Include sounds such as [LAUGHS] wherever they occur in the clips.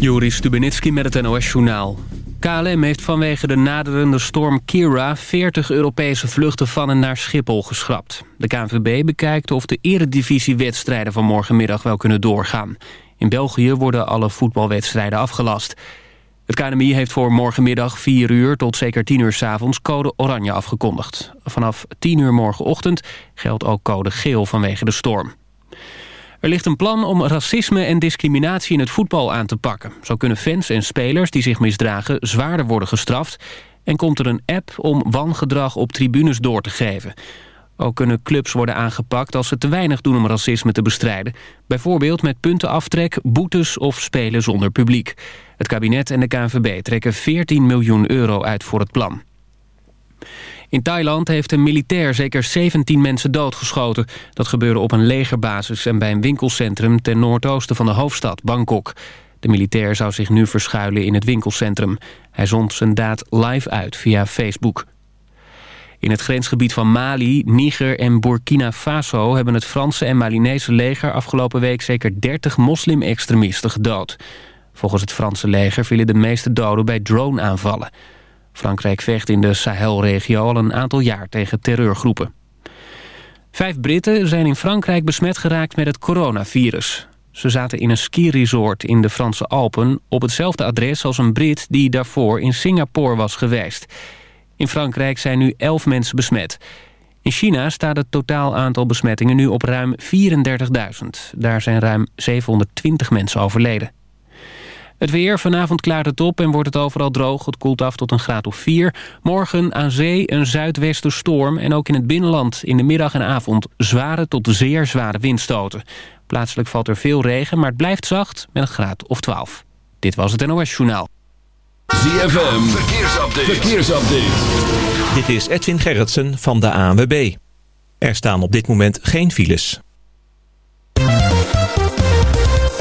Joris Stubenitski met het NOS-journaal. KLM heeft vanwege de naderende storm Kira 40 Europese vluchten van en naar Schiphol geschrapt. De KNVB bekijkt of de eredivisiewedstrijden van morgenmiddag wel kunnen doorgaan. In België worden alle voetbalwedstrijden afgelast. Het KNMI heeft voor morgenmiddag 4 uur tot zeker 10 uur s avonds code oranje afgekondigd. Vanaf 10 uur morgenochtend geldt ook code geel vanwege de storm. Er ligt een plan om racisme en discriminatie in het voetbal aan te pakken. Zo kunnen fans en spelers die zich misdragen zwaarder worden gestraft... en komt er een app om wangedrag op tribunes door te geven. Ook kunnen clubs worden aangepakt als ze te weinig doen om racisme te bestrijden. Bijvoorbeeld met puntenaftrek, boetes of spelen zonder publiek. Het kabinet en de KNVB trekken 14 miljoen euro uit voor het plan. In Thailand heeft een militair zeker 17 mensen doodgeschoten. Dat gebeurde op een legerbasis en bij een winkelcentrum... ten noordoosten van de hoofdstad, Bangkok. De militair zou zich nu verschuilen in het winkelcentrum. Hij zond zijn daad live uit via Facebook. In het grensgebied van Mali, Niger en Burkina Faso... hebben het Franse en Malinese leger afgelopen week... zeker 30 moslim-extremisten gedood. Volgens het Franse leger vielen de meeste doden bij drone-aanvallen. Frankrijk vecht in de Sahelregio al een aantal jaar tegen terreurgroepen. Vijf Britten zijn in Frankrijk besmet geraakt met het coronavirus. Ze zaten in een skiresort in de Franse Alpen... op hetzelfde adres als een Brit die daarvoor in Singapore was geweest. In Frankrijk zijn nu elf mensen besmet. In China staat het totaal aantal besmettingen nu op ruim 34.000. Daar zijn ruim 720 mensen overleden. Het weer, vanavond klaart het op en wordt het overal droog. Het koelt af tot een graad of 4. Morgen aan zee een zuidwesterstorm en ook in het binnenland in de middag en avond zware tot zeer zware windstoten. Plaatselijk valt er veel regen, maar het blijft zacht met een graad of 12. Dit was het NOS Journaal. ZFM, verkeersupdate. verkeersupdate. Dit is Edwin Gerritsen van de ANWB. Er staan op dit moment geen files.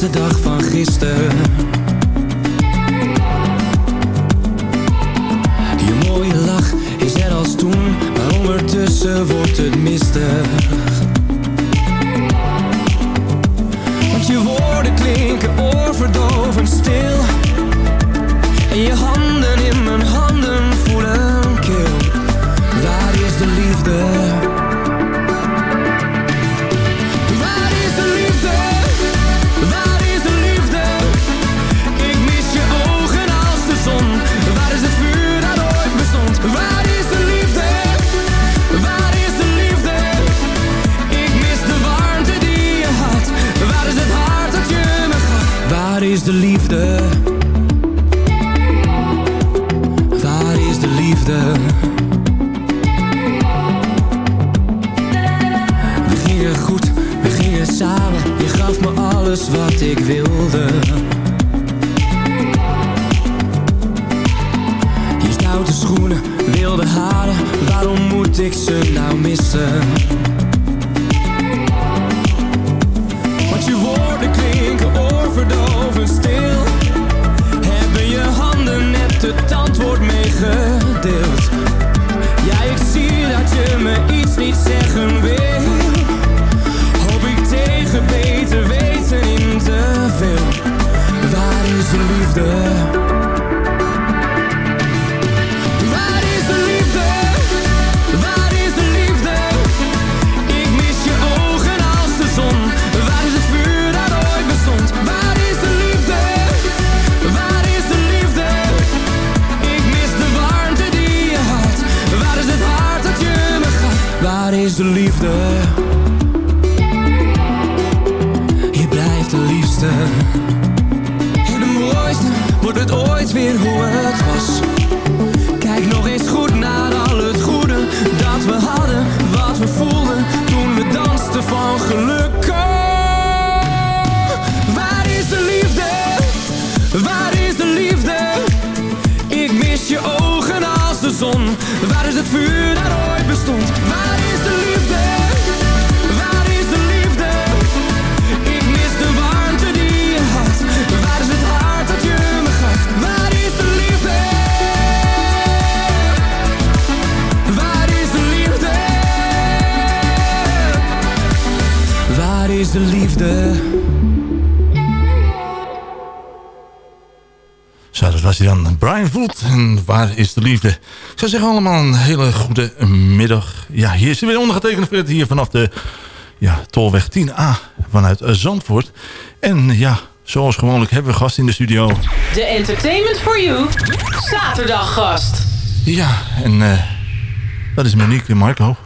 De dag van gisteren. Je mooie lach is er als toen, maar ondertussen wordt het mistig. Is de liefde? Ik zou zeggen allemaal een hele goede middag. Ja, hier is weer ondergetekende Fred hier vanaf de ja, Tolweg 10A vanuit Zandvoort. En ja, zoals gewoonlijk hebben we gast in de studio. De Entertainment for You zaterdaggast. Ja, en eh, dat is Monique en Marco.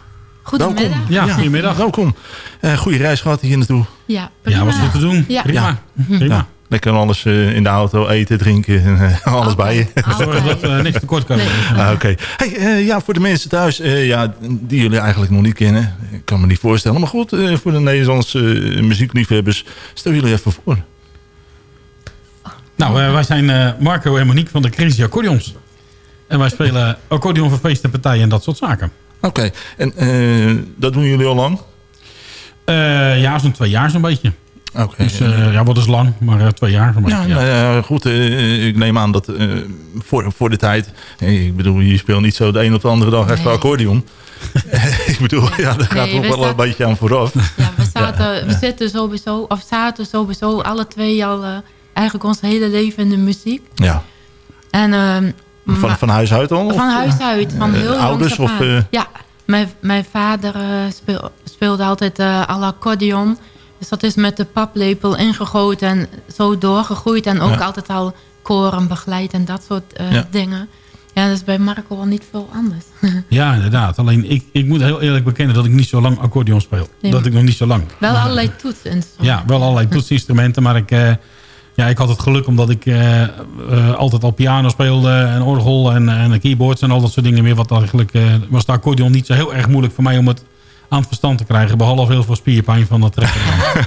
Goedemiddag. Welkom. Ja, goedemiddag. welkom. Eh goede reis gehad hier naartoe. Ja, prima. Ja, wat goed te doen. Ja. Prima. Ja, lekker alles eh, in de auto, eten, drinken en eh, [LAUGHS] alles bij je. Zorg dat we niks tekort komen. Ah, Oké. Hey, eh, ja, voor de mensen thuis, eh, ja, die jullie eigenlijk nog niet kennen. Ik kan me niet voorstellen. Maar goed, eh, voor de Nederlandse eh, muziekliefhebbers, stel jullie even voor. Nou, eh, wij zijn eh, Marco en Monique van de Crazy Accordions. En wij spelen accordeon voor feesten, partijen en dat soort zaken. Oké, en eh, dat doen jullie al lang? Eh, ja, zo'n twee jaar zo'n beetje. Oké. Dus eh, ja, wat is lang, maar eh, twee jaar beetje. Ja, ja. nou ja, goed. eh, ik neem aan dat eh, voor, voor de tijd... ik bedoel, je speelt niet zo de een of de andere dag even accordeon. [LAUGHS] [LAUGHS] ik bedoel, ja, daar gaat Nee, we wel een beetje aan vooraf. Ja, we, [LAUGHS] zaten, we zitten sowieso, of zaten sowieso alle twee al eh, eigenlijk ons hele leven in de muziek. Ja. En, ehm, Van, maar- van huis uit al? Van Of, huis uit, van heel Ouders of... Ja, mijn, mijn vader speel- speelde altijd eh al accordeon. Dus dat is met de paplepel ingegoten en zo doorgegroeid. En ook Ja. altijd al koren begeleid en dat soort eh, Ja. dingen. Ja, dat is bij Marco wel niet veel anders. [LAUGHS] Ja, inderdaad. Alleen ik, ik moet heel eerlijk bekennen dat ik niet zo lang accordeon speel. Nee, dat ik nog niet zo lang. Wel allerlei toetsen. Ja, wel allerlei [LAUGHS] toetsinstrumenten. Maar ik, eh, ja, ik had het geluk omdat ik eh, altijd al piano speelde. En orgel en, en keyboards en al dat soort dingen meer. Wat eigenlijk was de accordeon niet zo heel erg moeilijk voor mij om het aan het verstand te krijgen. Behalve heel veel spierpijn van dat trekken.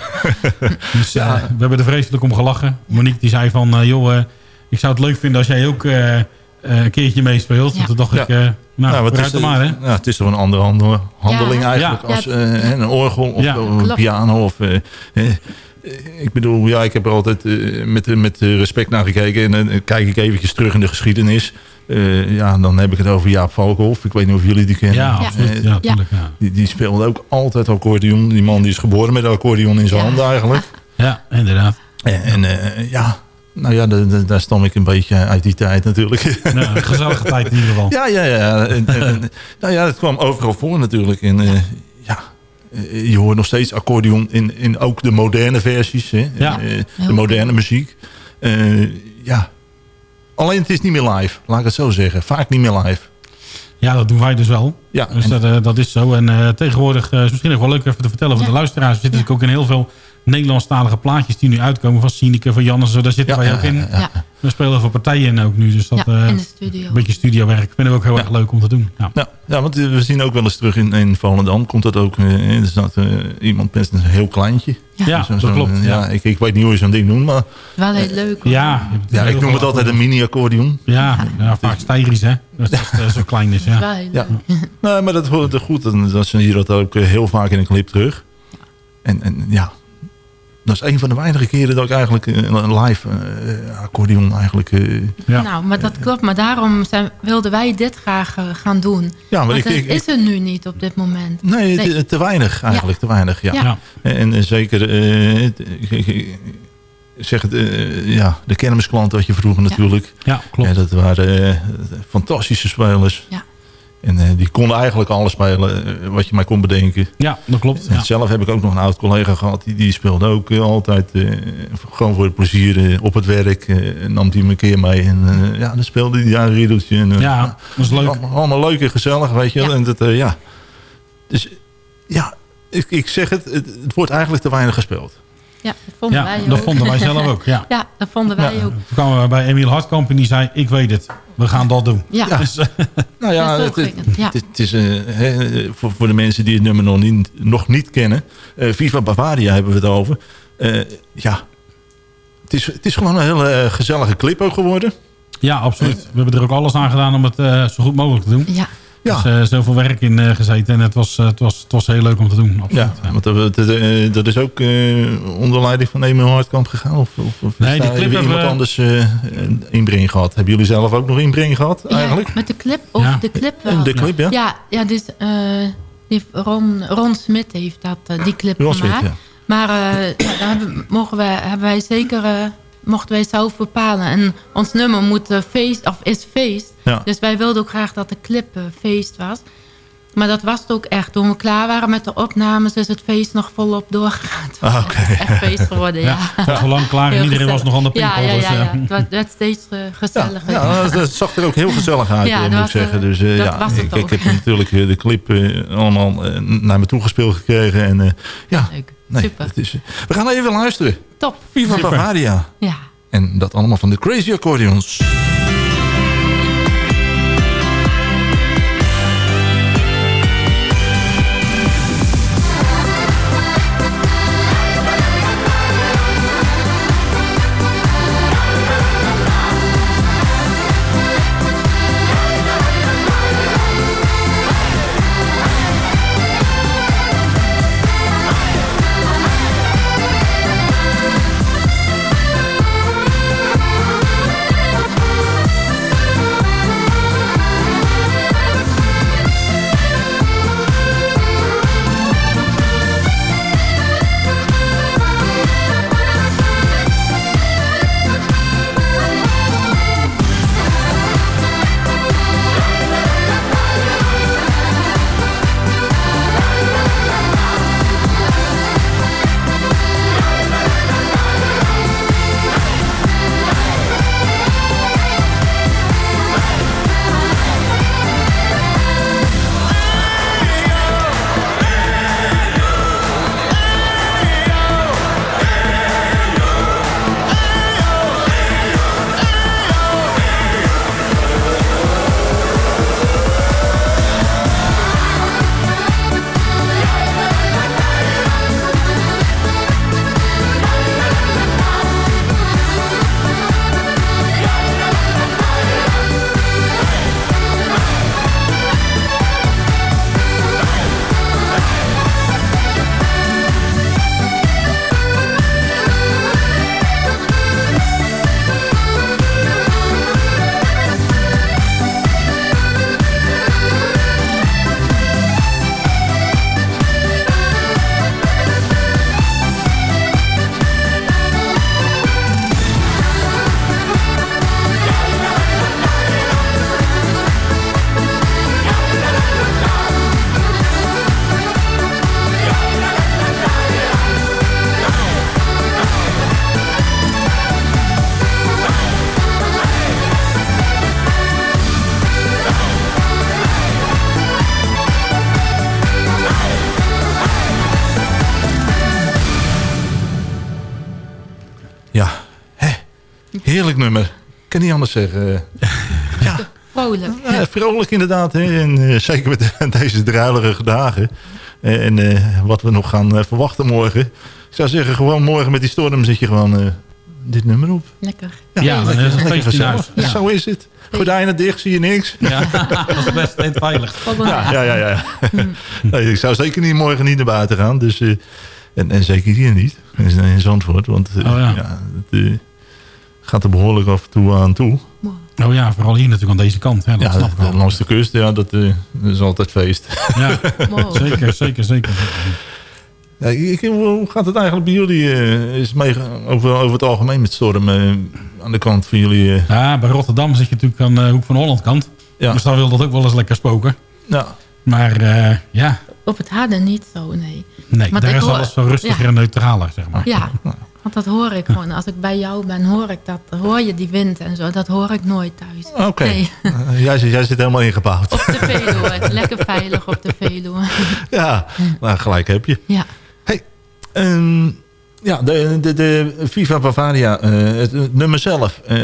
[LAUGHS] [LAUGHS] dus eh, we hebben er vreselijk om gelachen. Monique die zei van, eh, joh, eh, ik zou het leuk vinden als jij ook eh, eh, een keertje meespeelt. Ja. Toen dacht Ja. ik, eh, nou, ja, wat is, maar hè. ja, het is toch een andere handel- handeling Ja. eigenlijk Ja. als een orgel of Ja. een piano. Of, ik bedoel, ja, ik heb er altijd met, met respect naar gekeken. En dan kijk ik eventjes terug in de geschiedenis. Eh, ja, dan heb ik het over Jaap Valkhoff. Ik weet niet of jullie die kennen. Ja, absoluut. Eh, Ja, natuurlijk. Ja. die, die speelde ook altijd accordeon. Die man die is geboren met een accordeon in zijn Ja. handen eigenlijk. [LAUGHS] ja, inderdaad. En, en eh, ja, nou ja, da- da- daar stam ik een beetje uit die tijd natuurlijk. [LAUGHS] Een gezellige tijd in ieder geval. Ja, ja, ja. En, en- en- nou ja, het kwam overal voor natuurlijk. En, eh, ja, eh, je hoort nog steeds accordeon in, in ook de moderne versies. Hè? Ja. Eh, de moderne muziek. Eh, ja. Alleen het is niet meer live, laat ik het zo zeggen. Vaak niet meer live. Ja, dat doen wij dus wel. Ja, Dus dat, eh, dat is zo. En eh, tegenwoordig, eh, is misschien nog wel leuk even te vertellen voor de luisteraars. We zitten natuurlijk ook in heel veel Nederlandstalige plaatjes die nu uitkomen van Sineke, van Jannes, zo, daar zitten wij ook in. ja. We spelen voor partijen ook nu, dus dat Ja, eh, in de studio. een beetje studiowerk. vinden we ook heel erg leuk om te doen. Ja. Ja, ja, want eh, we zien ook wel eens terug in, in Volendam. Komt dat ook, eh, er staat eh, iemand met een heel kleintje. Ja, dat klopt, Ja, ja. Ik, ik weet niet hoe je zo'n ding noemt, maar Wel heel leuk. hoor. Ja, ja, ik noem het altijd een mini-accordeon. Ja, ja, vaak stijgerisch, hè? Dat is eh, zo klein is, Dat ja. wel Ja. Nee, maar dat hoort er goed. En dat zie je dat ook heel vaak in een clip terug. En, en ja, dat is een van de weinige keren dat ik eigenlijk eh, een live eh, accordeon eigenlijk... eh, Ja. Nou, maar dat klopt. Maar daarom zijn, wilden wij dit graag gaan doen. Ja, maar Want ik- het ik- is er nu niet op dit moment. Nee, Nee. Te, te weinig eigenlijk, te weinig. Ja. Ja. En, en zeker, eh, ik- zeg het, ja, de kermisklanten had je vroeger natuurlijk. Ja, klopt. Ja, dat waren fantastische spelers. Ja. En eh, die konden eigenlijk alles spelen eh, wat je maar kon bedenken. Ja, dat klopt. Ja. zelf heb ik ook nog een oud collega gehad. Die, die speelde ook eh, altijd gewoon voor het plezier op het werk. nam hij me een keer mee. En ja, dan speelde hij daar een riedeltje. En, Ja, dat is leuk. allemaal, allemaal leuk en gezellig, weet je wel. Ja. En dat, ja. Dus ja, ik, ik zeg het, het, het wordt eigenlijk te weinig gespeeld. Ja, dat vonden Ja, wij ook. dat vonden wij zelf ook, ja. [LAUGHS] Ja, dat vonden wij Ja, ook. Toen kwamen we bij Emiel Hartkamp en die zei, ik weet het, we gaan dat doen. Ja, Ja. Dus, [LAUGHS] Nou ja, het, het, het, ja. het- het is hè, voor, voor de mensen die het nummer nog niet, nog niet kennen. eh, Viva Bavaria hebben we het over. Eh, ja, het is, het is gewoon een hele gezellige clip ook geworden. ja, absoluut. We hebben er ook alles aan gedaan om het eh, zo goed mogelijk te doen. ja. Ja. Er is eh, zoveel werk in eh, gezeten en het was, eh, het, was, het was heel leuk om te doen. Absoluut. Ja, want dat, dat, dat is ook eh, onder leiding van Emil Hartkamp gegaan? Of, of, of Nee, die clip iemand hebben we- anders eh, een inbreng gehad? Hebben jullie zelf ook nog inbreng gehad eigenlijk? Ja, met de clip of Ja. de clip wel. De clip, ja? Ja, ja dus eh, die Ron, Ron Smit heeft dat, die clip Ron Smit, gemaakt. ja. Maar eh, ja, daar hebben, mogen wij, hebben wij zeker, eh, mochten wij zelf bepalen. En ons nummer moet, eh, feest, of is feest. Ja. Dus wij wilden ook graag dat de clip eh, feest was. Maar dat was het ook echt. Toen we klaar waren met de opnames is het feest nog volop doorgegaan. Ah, oké. [LAUGHS] echt feest geworden, ja. Ja, het was lang klaar en Heel iedereen was nog aan de Ja, pinkpop. ja, dus, ja, eh, ja. Het werd- steeds Ja, gezelliger. ja, dat- dat zag er ook heel gezellig uit, [LAUGHS] Ja, moet ik zeggen. Dus ja, was ik, heb natuurlijk de clip allemaal naar me toegespeeld gekregen. En ja, Leuk. Nee, Super. het is, we gaan even luisteren. Top. Viva. Bavaria. Ja. En dat allemaal van de Crazy Accordions. Kan niet anders zeggen. [LAUGHS] Vrolijk. Ja, vrolijk inderdaad. Hè? En eh, zeker met [LAUGHS] deze druilige dagen. Eh, en eh, wat we nog gaan eh, verwachten morgen. Ik zou zeggen, gewoon morgen met die storm zet je gewoon eh, dit nummer op. Lekker. Ja, dan is het lekker. Ja. Zo is het. Gordijnen dicht, zie je niks. Ja, [LAUGHS] dat is best en veilig. Ja, ja, ja. ja. Nee, ik zou zeker niet morgen niet naar buiten gaan. Dus, eh, en, en zeker hier niet. In, in Zandvoort. Want eh, Oh ja. ja, het eh, gaat er behoorlijk af en toe aan toe. Oh ja, vooral hier natuurlijk aan deze kant. Ja, dat Ja, snap ik wel. langs de kust, ja, dat, eh, dat is altijd feest. Ja, [LAUGHS] zeker, zeker, zeker. Ja, ik- hoe gaat het eigenlijk bij jullie? eh, is mee, over, over het algemeen met storm eh, aan de kant van jullie? Ja, bij Rotterdam zit je natuurlijk aan de Hoek van Holland kant. Ja. Dus daar wil dat ook wel eens lekker spoken. Ja. Maar eh, ja, Op het harde niet zo, nee. nee, Want daar is hoor- alles zo rustiger Ja. en neutraler, zeg maar. Ja, want dat hoor ik gewoon. Als ik bij jou ben, hoor ik dat. Hoor je die wind en zo. Dat hoor ik nooit thuis. Oké. Nee. Eh, jij, zit- jij zit helemaal ingebouwd. Op de Veluwe. Lekker veilig op de Veluwe. Ja, nou, gelijk heb je. Ja. Hey, ehm, ja, de, de, de Viva Bavaria, eh, het, het nummer zelf. eh,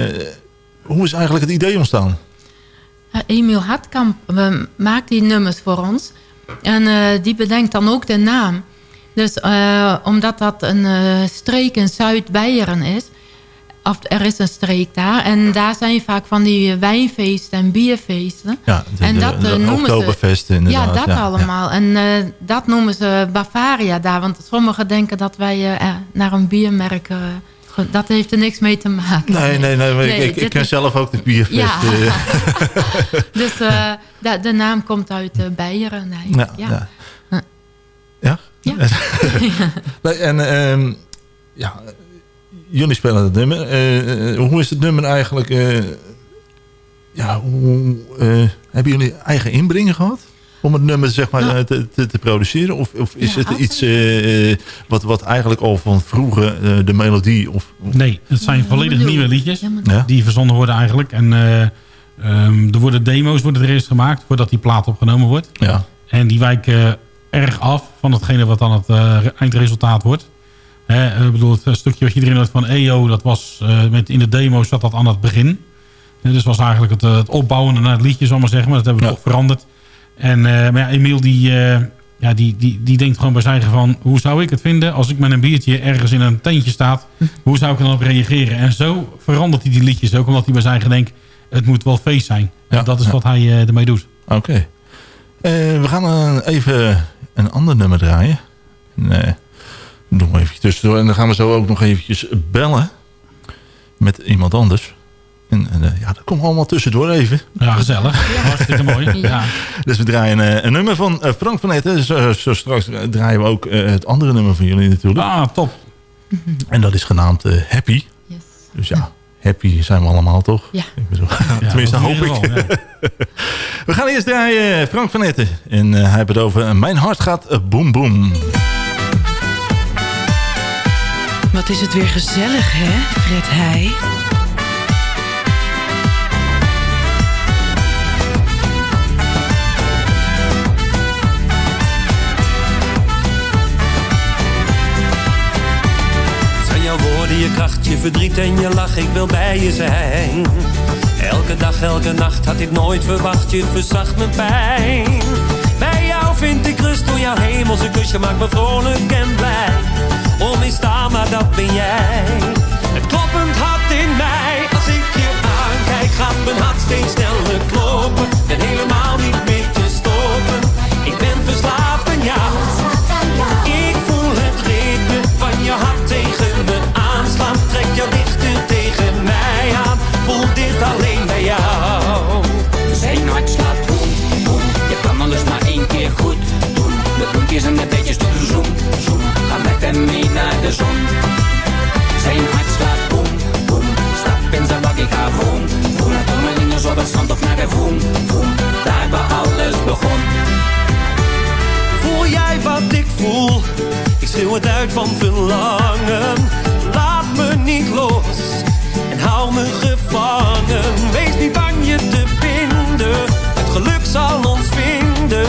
hoe is eigenlijk het idee ontstaan? Emiel Hartkamp maakt die nummers voor ons. En die bedenkt dan ook de naam. Dus eh, omdat dat een eh, streek in Zuid-Beieren is... of er is een streek daar... en daar zijn vaak van die wijnfeesten en bierfeesten. Ja, de, en dat de eh, noemen ze... Ja, dat ja, allemaal. En dat noemen ze Bavaria daar. Want sommigen denken dat wij naar een biermerk... dat heeft er niks mee te maken. Nee, nee, nee. ik- ik, ken is- zelf ook de bierfest. Ja. eh, [LAUGHS] Dus de, de naam komt uit Beieren. Nee. Ja. Ja? [LAUGHS] Ja. Nee, en ehm, ja, jullie spelen het nummer. Eh, eh, hoe is het nummer eigenlijk... eh, ja, hoe, eh, hebben jullie eigen inbreng gehad? Om het nummer zeg maar, eh, te, te, te produceren? Of, of is Ja, het iets wat, wat eigenlijk al van vroeger eh, de melodie... Of, of- Nee, het zijn volledig nieuwe liedjes. Ja? Die verzonnen worden eigenlijk. En eh, ehm, er worden demo's worden er eerst gemaakt voordat die plaat opgenomen wordt. Ja. En die wijken erg af van hetgene wat dan het eh, eindresultaat wordt. Hè, ik bedoel, het stukje wat je erin had van EO, dat was eh, met, in de demo zat dat aan het begin. Eh, dus was eigenlijk het, eh, het opbouwen naar het liedje, zal ik maar zeggen. Maar dat hebben we Ja. toch veranderd. En eh, maar ja, Emiel die, eh, ja, die, die, die denkt gewoon bij zijn eigen van... hoe zou ik het vinden als ik met een biertje ergens in een tentje staat? [LAUGHS] Hoe zou ik er dan op reageren? En zo verandert hij die liedjes ook. Omdat hij bij zijn eigen denkt, het moet wel feest zijn. Ja, en dat is ja. wat hij eh, ermee doet. Oké. Eh, we gaan eh, even een ander nummer draaien. Nee. Doen we even tussendoor. En dan gaan we zo ook nog eventjes bellen. Met iemand anders. En eh, ja, dat komt allemaal tussendoor even. Ja, gezellig. Hartstikke mooi. [LAUGHS] Ja. Dus we draaien eh, een nummer van eh, Frank van Etten. Zo, zo straks draaien we ook het andere nummer van jullie natuurlijk. Ah, top. En dat is genaamd Happy. Yes. Dus ja, happy zijn we allemaal toch? Ja. Ik bedoel, Ja, [LAUGHS] tenminste hoop ik. ja. [LAUGHS] We gaan eerst draaien eh, Frank van Etten. En eh, hij heeft het over eh, Mijn hart gaat boem boem. Wat is het weer gezellig, hè, Fred Heij? Je kracht, je verdriet en je lach, ik wil bij je zijn. Elke dag, elke nacht had ik nooit verwacht, je verzacht mijn pijn. Bij jou vind ik rust door jouw hemelse kus, je maakt me vrolijk en blij. Onmistaan, maar dat ben jij. Het kloppend hart in mij, als ik je aankijk, gaat mijn hart steeds sneller kloppen. En helemaal niet meer te stoppen. Ik ben verslaafd aan jou. Voel dit alleen bij jou. Zijn hart slaat boem, boem. Je kan alles maar één keer goed doen. De bloempjes en de beetjes doen zoem, zoem. Ga met hem mee naar de zon. Zijn hart slaat boem, boem. Stap in zijn bak, ik ga voem, voem. Naar Tommelingers op het strand of naar de voem, voem. Daar waar alles begon. Voel jij wat ik voel? Ik schreeuw het uit van verlangen. Laat me niet los hou me gevangen. Wees niet bang je te binden. Het geluk zal ons vinden.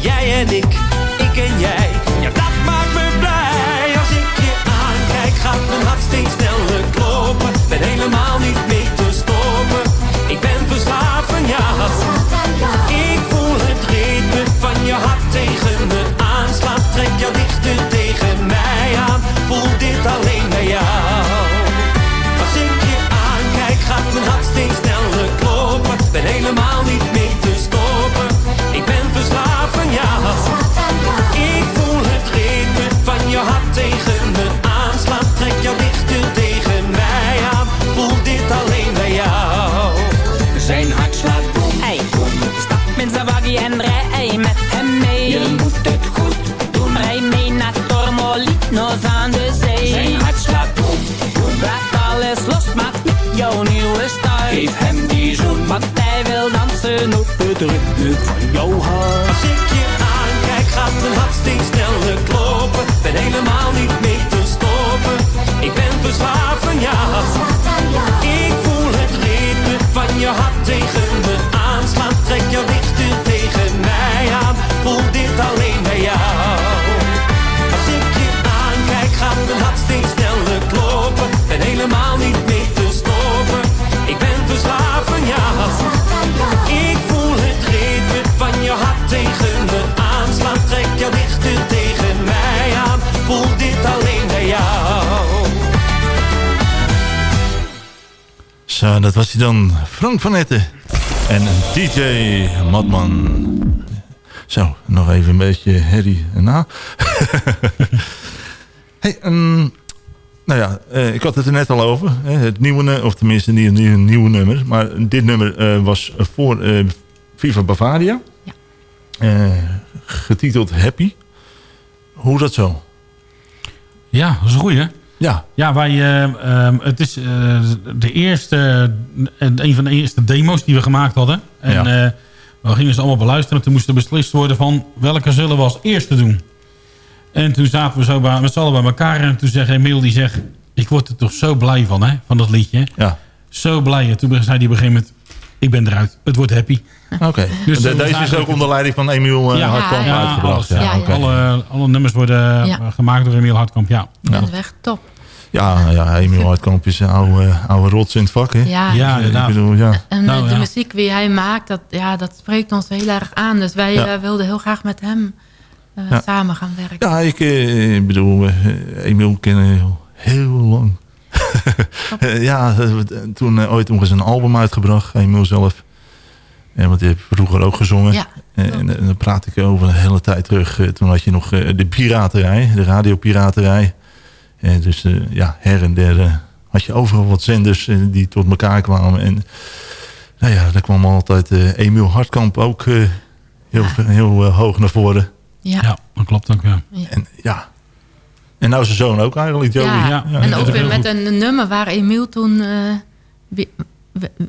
Jij en ik, ik en jij. Ja, dat maakt me blij. Als ik je aankijk, gaat mijn hart steeds sneller kloppen. Ben helemaal niet tegen me aanslaat. Trek jouw dichter tegen mij aan. Voel dit alleen bij jou. Zijn hart slaat boom, hey. Stap met zijn waggie en rij met hem mee. Je moet het goed doen. Rij mee naar Tormolinos aan de zee. Zijn hart slaat boom. Laat alles los, maak jouw nieuwe start. Geef hem die zoen, want hij wil dansen op het ritme van jouw hart. Als ik je aankijk, gaat mijn hart steeds sneller kloppen. Helemaal niet mee te stoppen. Ik ben verslaafd van jou. Voel dit alleen bij jou. Zo, dat was hij dan. Frank van Etten. En DJ Madman. Zo, nog even een beetje herrie na. [LAUGHS] hey, ehm, nou ja, eh, ik had het er net al over. Hè, het nieuwe, of tenminste niet een nieuwe, nieuwe nummer. Maar dit nummer eh, was voor eh, Viva Bavaria. Eh, getiteld Happy. Hoe dat zo? Ja, dat is een goeie. Ja. Ja, wij, eh, ehm, het is eh, de eerste, een van de eerste demo's die we gemaakt hadden. En Ja. eh, we gingen ze allemaal beluisteren. Toen moest er beslist worden van welke zullen we als eerste doen. En toen zaten we zo bij, met z'n allen bij elkaar. En toen zei Emiel, die zegt, ik word er toch zo blij van, hè, van dat liedje. Ja. Zo blij. En toen zei hij op een gegeven moment, ik ben eruit. Het wordt happy. Oké. Dus De- dat was deze is ook onder leiding van Emiel uh, Hartkamp ja, uitgebracht. alles. Ja, Ja, oké. alle, alle nummers worden Ja. eh, gemaakt door Emiel Hartkamp, ja. Dat is echt top. Ja, ja, Emiel Hartkamp is een oude, oude rots in het vak, hè? Ja. Ja, Ik inderdaad. bedoel, ja. En Nou, eh, de ja. muziek die hij maakt, dat, ja, dat spreekt ons heel erg aan. Dus wij Ja. eh, wilden heel graag met hem eh, Ja. samen gaan werken. Ja, ik eh, bedoel, eh, Emiel kennen heel lang. [LAUGHS] Eh, ja, eh, toen eh, ooit nog eens een album uitgebracht, Emiel zelf. Ja, want die heeft vroeger ook gezongen. Ja. En, en, en dan praat ik over een hele tijd terug. eh, toen had je nog eh, de piraterij, de radiopiraterij. En dus eh, ja, her en der eh, had je overal wat zenders eh, die tot elkaar kwamen. En nou ja, daar kwam altijd eh, Emiel Hartkamp ook eh, heel, heel eh, hoog naar voren. Ja. dat klopt ook, ja. En ja. En nou zijn zoon ook eigenlijk, Joey. Ja, en ook weer met een nummer waar Emiel toen, eh,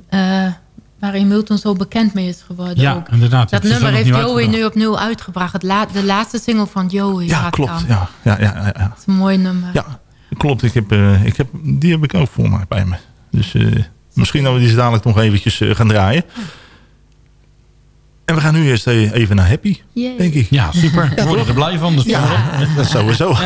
eh, waar Emiel toen zo bekend mee is geworden. Ja, ook. inderdaad. Dat nummer heeft Joey uitgebracht. nu opnieuw uitgebracht. Het la- de laatste single van Joey. Ja, klopt. Ja, ja, ja, ja, ja. Dat is een mooi nummer. Ja, klopt. Ik heb, eh, ik heb, die heb ik ook voor mij bij me. Dus eh, misschien dat we die dadelijk nog eventjes gaan draaien. En we gaan nu eerst eh, even naar Happy, Yay. denk ik. Ja, super. [LAUGHS] We worden er blij van. Dus Ja, [LAUGHS] dat sowieso. [LAUGHS]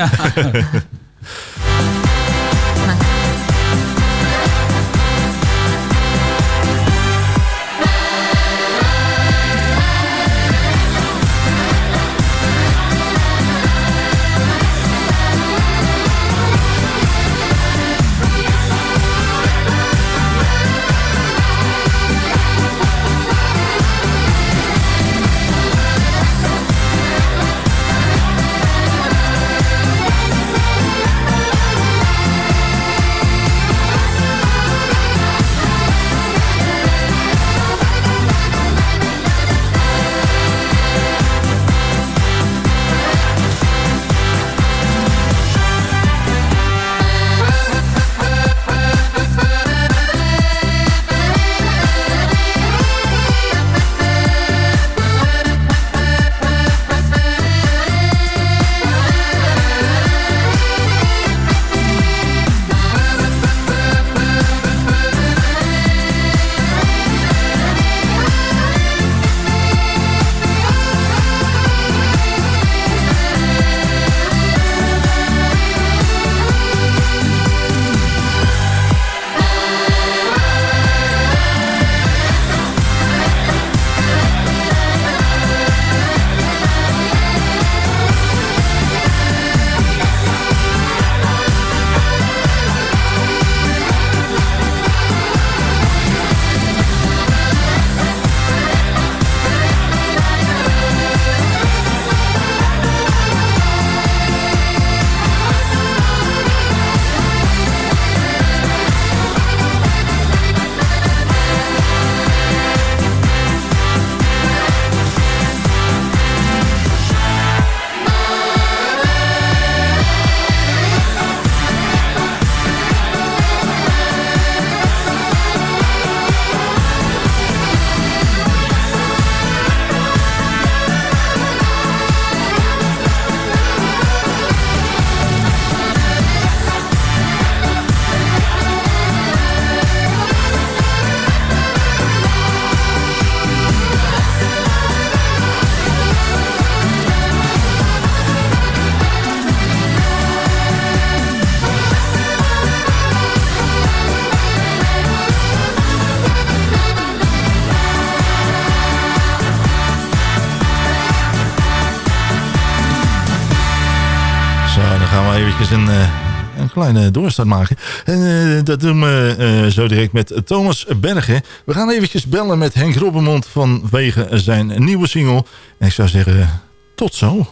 eventjes een, eh, een kleine doorstart maken. En eh, dat doen we eh, zo direct met Thomas Bergen. We gaan eventjes bellen met Henk Robbermond vanwege zijn nieuwe single. En ik zou zeggen, tot zo.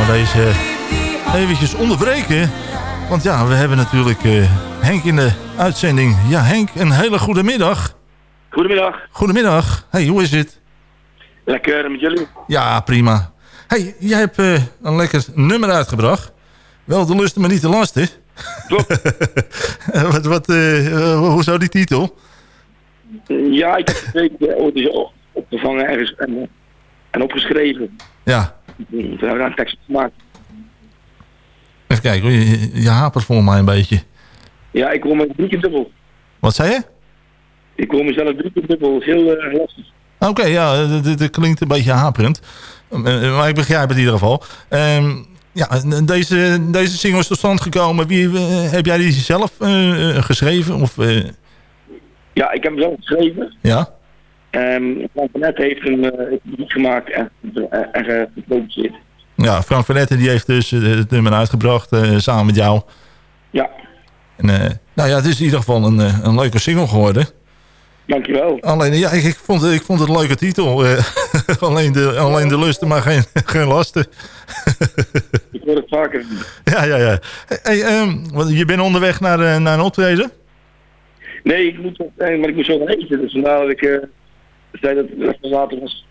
Gaan we deze eventjes onderbreken. Want ja, we hebben natuurlijk eh, Henk in de uitzending. Ja, Henk, een hele goede middag. Goedemiddag. Goedemiddag. Hey, hoe is het? Lekker met jullie. Ja, prima. Hey, jij hebt eh, een lekker nummer uitgebracht. Wel de lust, maar niet de lasten. Klopt. [LAUGHS] wat, wat, eh, hoe zou die titel? Ja, ik heb [LAUGHS] ooit op- opgevangen ergens en, en opgeschreven. Ja, Toen hebben we daar een tekst op gemaakt. even kijken. Je, je hapert volgens mij een beetje. Ja, ik hoor me drie keer dubbel. Wat zei je? Ik hoor mezelf drie keer dubbel. Dat is heel eh, lastig. Oké, ja, dat- klinkt een beetje haperend. Eh, Maar ik begrijp het in ieder geval. Ehm, ja, deze, deze single is tot stand gekomen. Wie, eh, heb jij die zelf geschreven? Of, Ja, ik heb hem zelf geschreven. ja? Um, Frank van heeft een eh, lied gemaakt en, en, en geproduceerd. ja, Frank van Etten die heeft dus eh, het nummer uitgebracht eh, samen met jou. Ja, En, eh, nou ja, het is in ieder geval een, eh, een leuke single geworden. dankjewel. Alleen, ja, ik, ik, vond, ik vond het een leuke titel. eh. [LAUGHS] alleen, de, alleen de lusten, maar geen, [LAUGHS] geen lasten. [LAUGHS] Ik hoor het vaker. ja, ja, ja. Hey, ehm, je bent onderweg naar, eh, naar een optreden? Nee, ik moet, eh, maar ik moet zo gaan eten. Dus vandaar dat ik eh, zei dat het later was.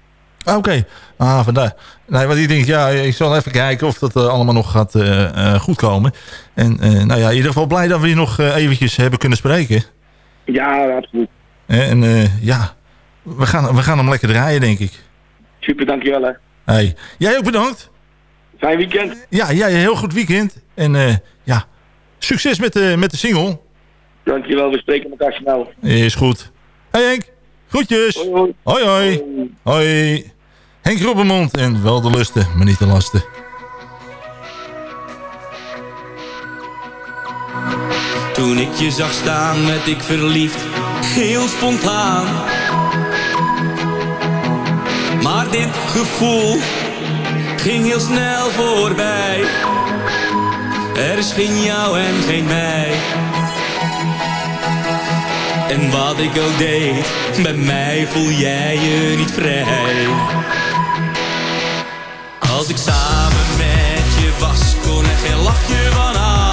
Ah, Oké, ah, vandaar. Nee, want ik denk, ja, ik zal even kijken of dat eh, allemaal nog gaat eh eh, goedkomen. En eh, nou ja, in ieder geval blij dat we je nog eventjes hebben kunnen spreken. Ja, absoluut. En ja, we gaan, we gaan hem lekker draaien, denk ik. Super, dankjewel hè. Hey, jij ook bedankt. Fijn weekend. Ja, jij een heel goed weekend. En ja, succes met de, met de single. Dankjewel, we spreken elkaar snel. Is goed. Hey Henk, groetjes. Hoi, hoi. Hoi, hoi. Henk Robbermond en wel de lusten, maar niet de lasten. Toen ik je zag staan werd ik verliefd, heel spontaan. Maar dit gevoel ging heel snel voorbij. Er is geen jou en geen mij. En wat ik ook deed, bij mij voel jij je niet vrij. Als ik samen met je was, kon er geen lachje vanaf. En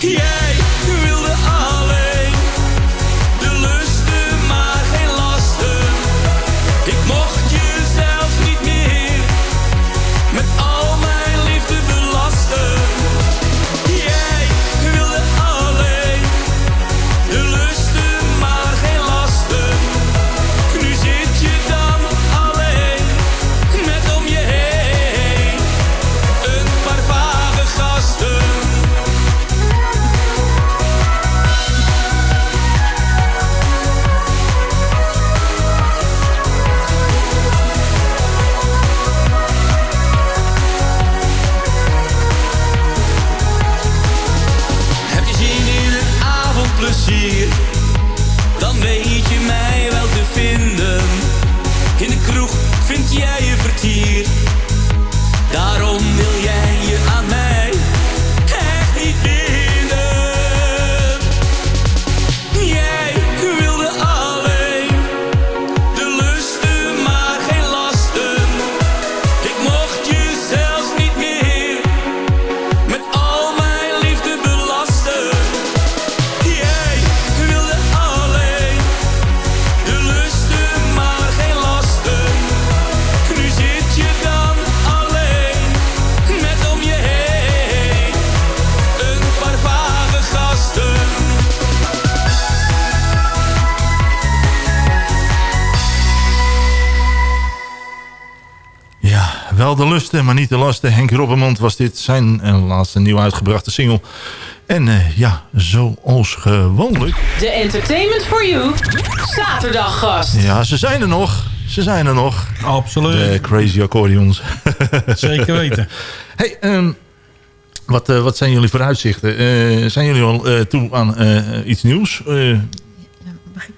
Jij maar niet de lasten. Henk Robbermond was dit zijn eh, laatste nieuw uitgebrachte single. En eh, ja, zoals gewoonlijk. De Entertainment for You zaterdaggast. Ja, ze zijn er nog. Ze zijn er nog. Absoluut. De crazy accordeons. Zeker weten. [LAUGHS] hey, ehm, wat, eh, wat zijn jullie vooruitzichten? Eh, zijn jullie al eh, toe aan eh, iets nieuws? Eh,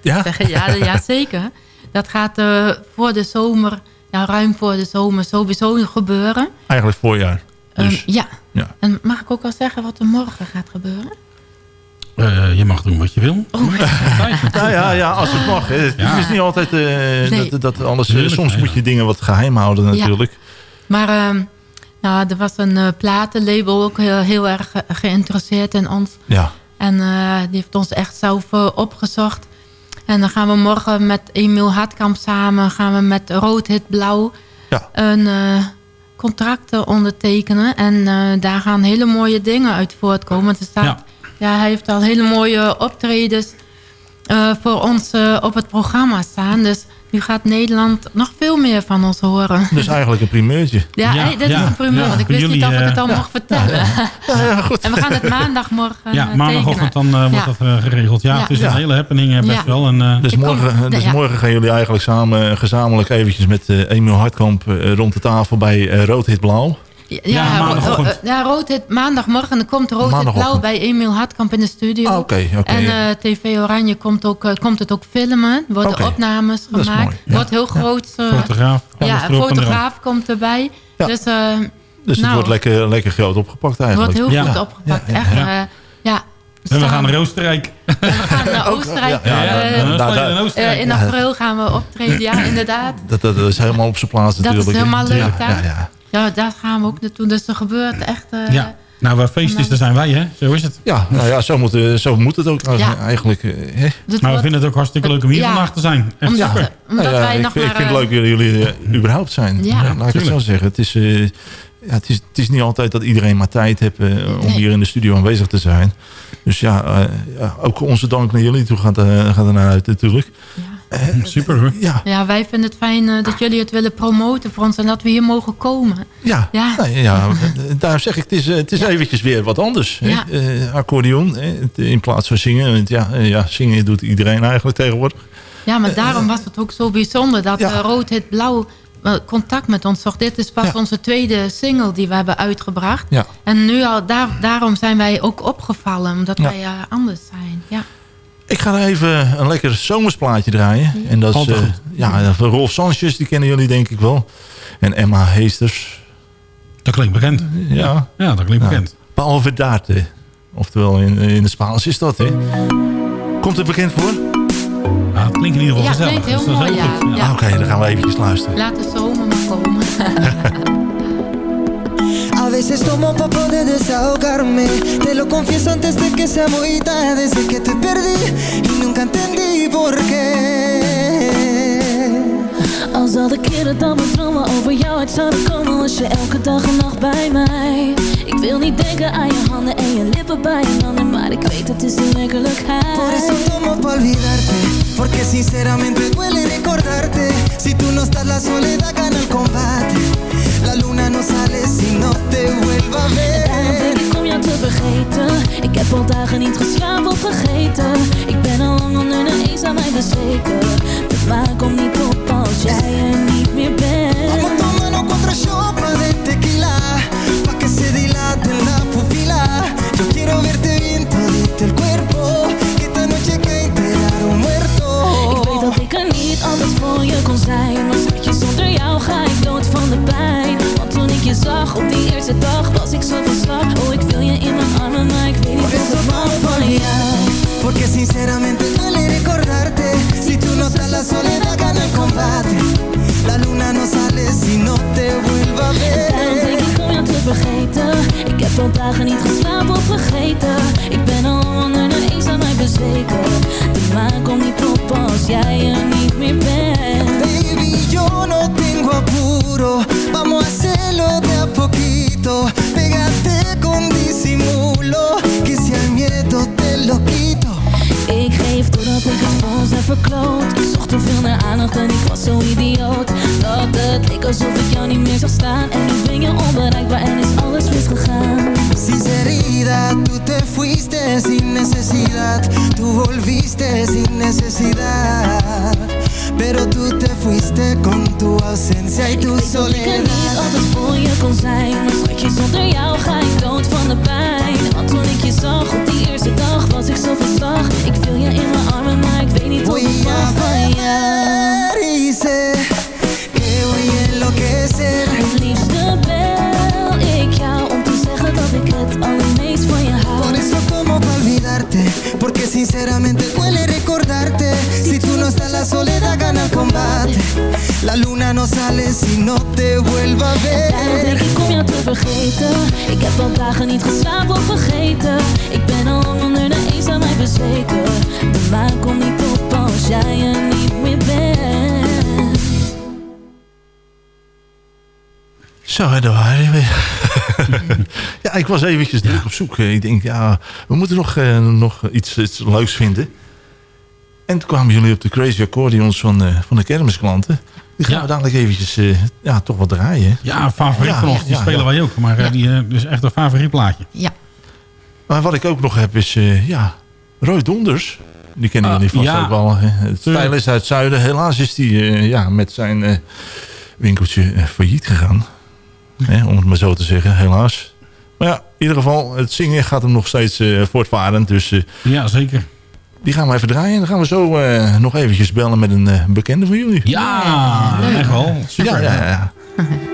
ja? Zeggen, ja, ja, [LAUGHS] zeker. Dat gaat eh, voor de zomer, ja, ruim voor de zomer sowieso gebeuren. Eigenlijk voorjaar. Ehm, Dus, ja. ja. En mag ik ook wel zeggen wat er morgen gaat gebeuren? Eh, je mag doen wat je wil. [LAUGHS] Nou ja, ja, als het mag. Het Ja. is niet altijd eh, Nee. dat, dat alles... Tuurlijk, soms moet je dingen wat geheim houden natuurlijk. Maar ehm, nou, er was een eh, platenlabel ook heel, heel erg ge- geïnteresseerd in ons. Ja. En eh, die heeft ons echt zelf opgezocht. En dan gaan we morgen met Emiel Hartkamp samen... gaan we met Rood Hit Blauw een eh, contract ondertekenen. En eh, daar gaan hele mooie dingen uit voortkomen. Er staat, ja. hij heeft al hele mooie optredens eh, voor ons op het programma staan. Dus nu gaat Nederland nog veel meer van ons horen. Dus eigenlijk een primeurtje. Ja, hey, dat is een primeur. want ik wist niet of ik het al mocht vertellen. En we gaan het maandagmorgen Ja, eh, maandagochtend dan eh, wordt Ja. dat eh, geregeld. Ja, Ja. het is Ja. een hele happening eh, best Ja. wel. En, eh, Dus, morgen, dus ja. morgen gaan jullie eigenlijk samen gezamenlijk eventjes met eh, Emiel Hartkamp eh, rond de tafel bij eh, Rood Hit Blauw. Ja, Ja, ro- eh, ja, rood het maandagmorgen dan komt rood het blauw bij Emiel Hartkamp in de studio. Ah, en ja. eh, TV Oranje komt, ook, eh, komt het ook filmen. Er worden opnames gemaakt. mooi, ja. Wordt heel groot. Fotograaf, Ja, een fotograaf komt erbij. Ja. Dus, eh, Dus het nou, wordt lekker, lekker groot opgepakt het eigenlijk. wordt heel Ja. goed opgepakt. Ja, ja, Echt, ja. eh, ja. en we gaan naar Oostenrijk. We gaan naar Oostenrijk. ja, [LAUGHS] ja, eh, ja, in daar- Oostenrijk. in april gaan we optreden. Ja, inderdaad. Dat, dat, dat is helemaal op zijn plaats Dat is natuurlijk. helemaal leuk, Ja? Ja, daar gaan we ook naartoe. Dus er gebeurt echt... eh, Ja. Nou, waar feest is, daar zijn wij, hè? Zo is het. Ja, nou ja, zo moet, eh, zo moet het ook Ja. eigenlijk. eh, hè? het Maar we vinden het ook hartstikke leuk om hier Ja. vandaag te zijn. Echt Omdat, super. omdat ja, wij ik, nog vind- maar... ik vind het leuk dat jullie überhaupt zijn. Ja. laat ik het zo zeggen. Het is, eh, ja, het, is, het is niet altijd dat iedereen maar tijd heeft om Nee. hier in de studio aanwezig te zijn. Dus ja, eh, ja, ook onze dank naar jullie toe gaat, gaat er naar uit natuurlijk. [LAUGHS] Super hoor. Ja, Ja, wij vinden het fijn eh, dat jullie het willen promoten voor ons en dat we hier mogen komen. ja, Ja. Nou, ja eh, daarom zeg ik, het is, eh, het is eventjes weer wat anders. Ja. Eh, accordeon, hè, in plaats van zingen. Want ja, ja, zingen doet iedereen eigenlijk tegenwoordig. Ja, maar daarom was het ook zo bijzonder dat Ja. Rood het Blauw contact met ons zocht. Dit is pas Ja. onze tweede single die we hebben uitgebracht. Ja. En nu al, daar, daarom zijn wij ook opgevallen, omdat Ja. wij anders zijn. Ja. Ik ga er even een lekker zomersplaatje draaien. En dat is eh, ja, van Rolf Sanchez, die kennen jullie denk ik wel. En Emma Heesters. Dat klinkt bekend. Ja, Ja, dat klinkt Ja. bekend. Paul Verdarte. Oftewel in, in het Spaans is dat, hè? Komt het bekend voor? Ja, het klinkt in ieder geval Ja, gezellig. klinkt heel dus dat is mooi, heel ja. Ah, Oké, dan gaan we eventjes luisteren. Laat de zomer komen. [LAUGHS] Veces tomo pa poder desahogarme. Te lo confieso antes de que sea muy tarde. Desde que te perdí y nunca entendí por qué. Als al de keren dat mijn dromen over jou uit zouden komen Was je elke dag en nacht bij mij. Ik wil niet denken aan je handen en je lippen bij je handen Maar ik weet het is de werkelijkheid. Por eso tomo pa olvidarte Porque sinceramente duele recordarte Si tú no estás la soledad gana el combate. La luna no sale si no te vuelva a ver. Denk ik om jou te vergeten. Ik heb al dagen niet geslapen of vergeten. Ik ben al lang onder de eens aan mij bezweken. De maan komt niet op ja, ik was eventjes druk op zoek. Ik denk, ja, we moeten nog, eh, nog iets, iets leuks vinden. En toen kwamen jullie op de Crazy Accordions van, eh, van de kermisklanten. Die gaan we dadelijk eventjes eh, ja, toch wat draaien. Ja, favoriet van ons. Die spelen wij ook. Maar eh, die eh, is echt een favoriet plaatje. Ja. Maar wat ik ook nog heb is, eh, ja, Roy Donders. Die kennen Ah, jullie vast ja. ook wel. Het stijl is uit het zuiden. Helaas is die eh, ja, met zijn eh, winkeltje eh, failliet gegaan. Hè, om het maar zo te zeggen, helaas. Maar ja, in ieder geval, het zingen gaat hem nog steeds eh, voortvarend. Dus eh, Ja, zeker. die gaan we even draaien. En dan gaan we zo eh, nog eventjes bellen met een eh, bekende van jullie. Ja, echt wel. Super. Ja, ja, ja. [LAUGHS]